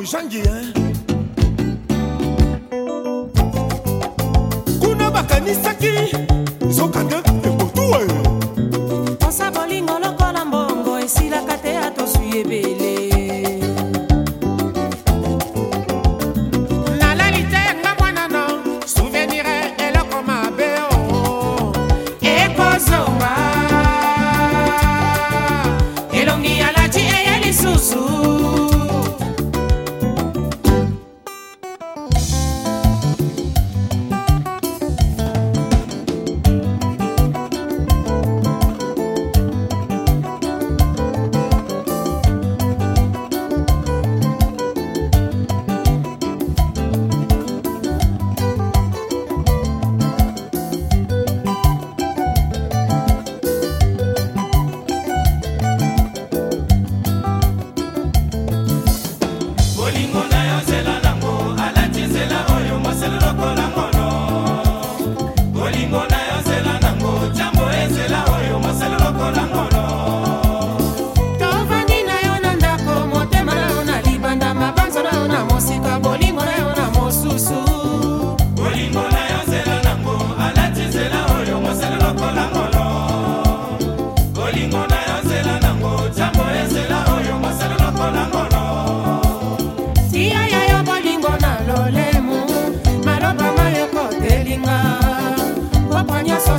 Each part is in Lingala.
muzangi hein? kuna bakanisaki nzoka nde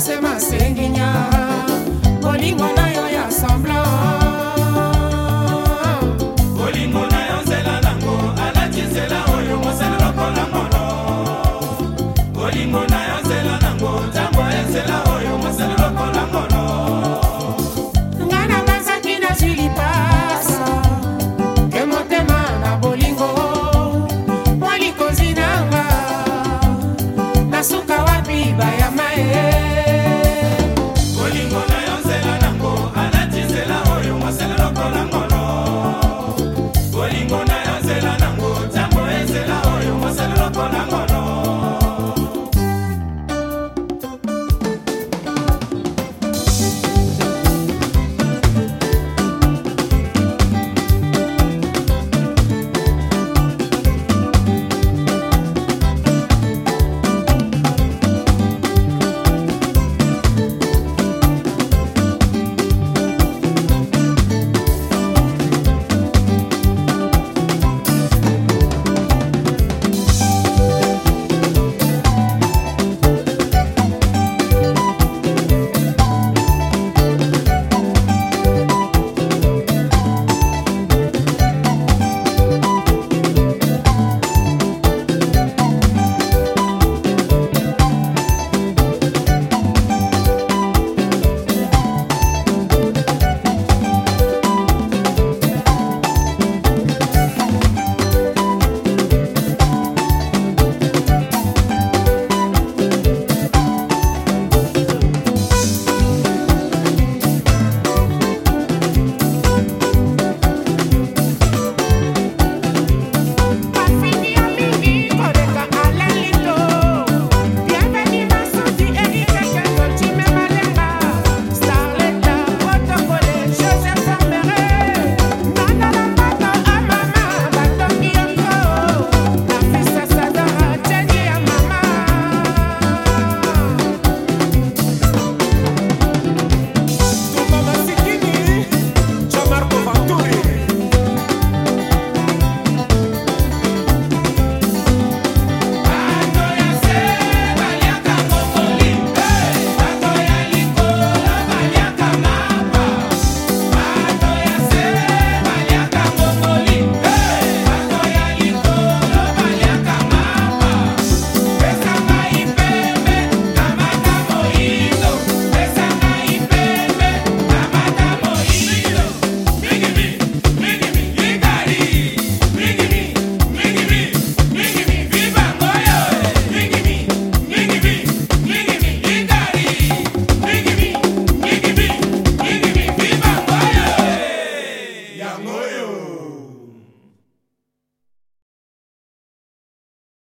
se sengenya bolingo na nango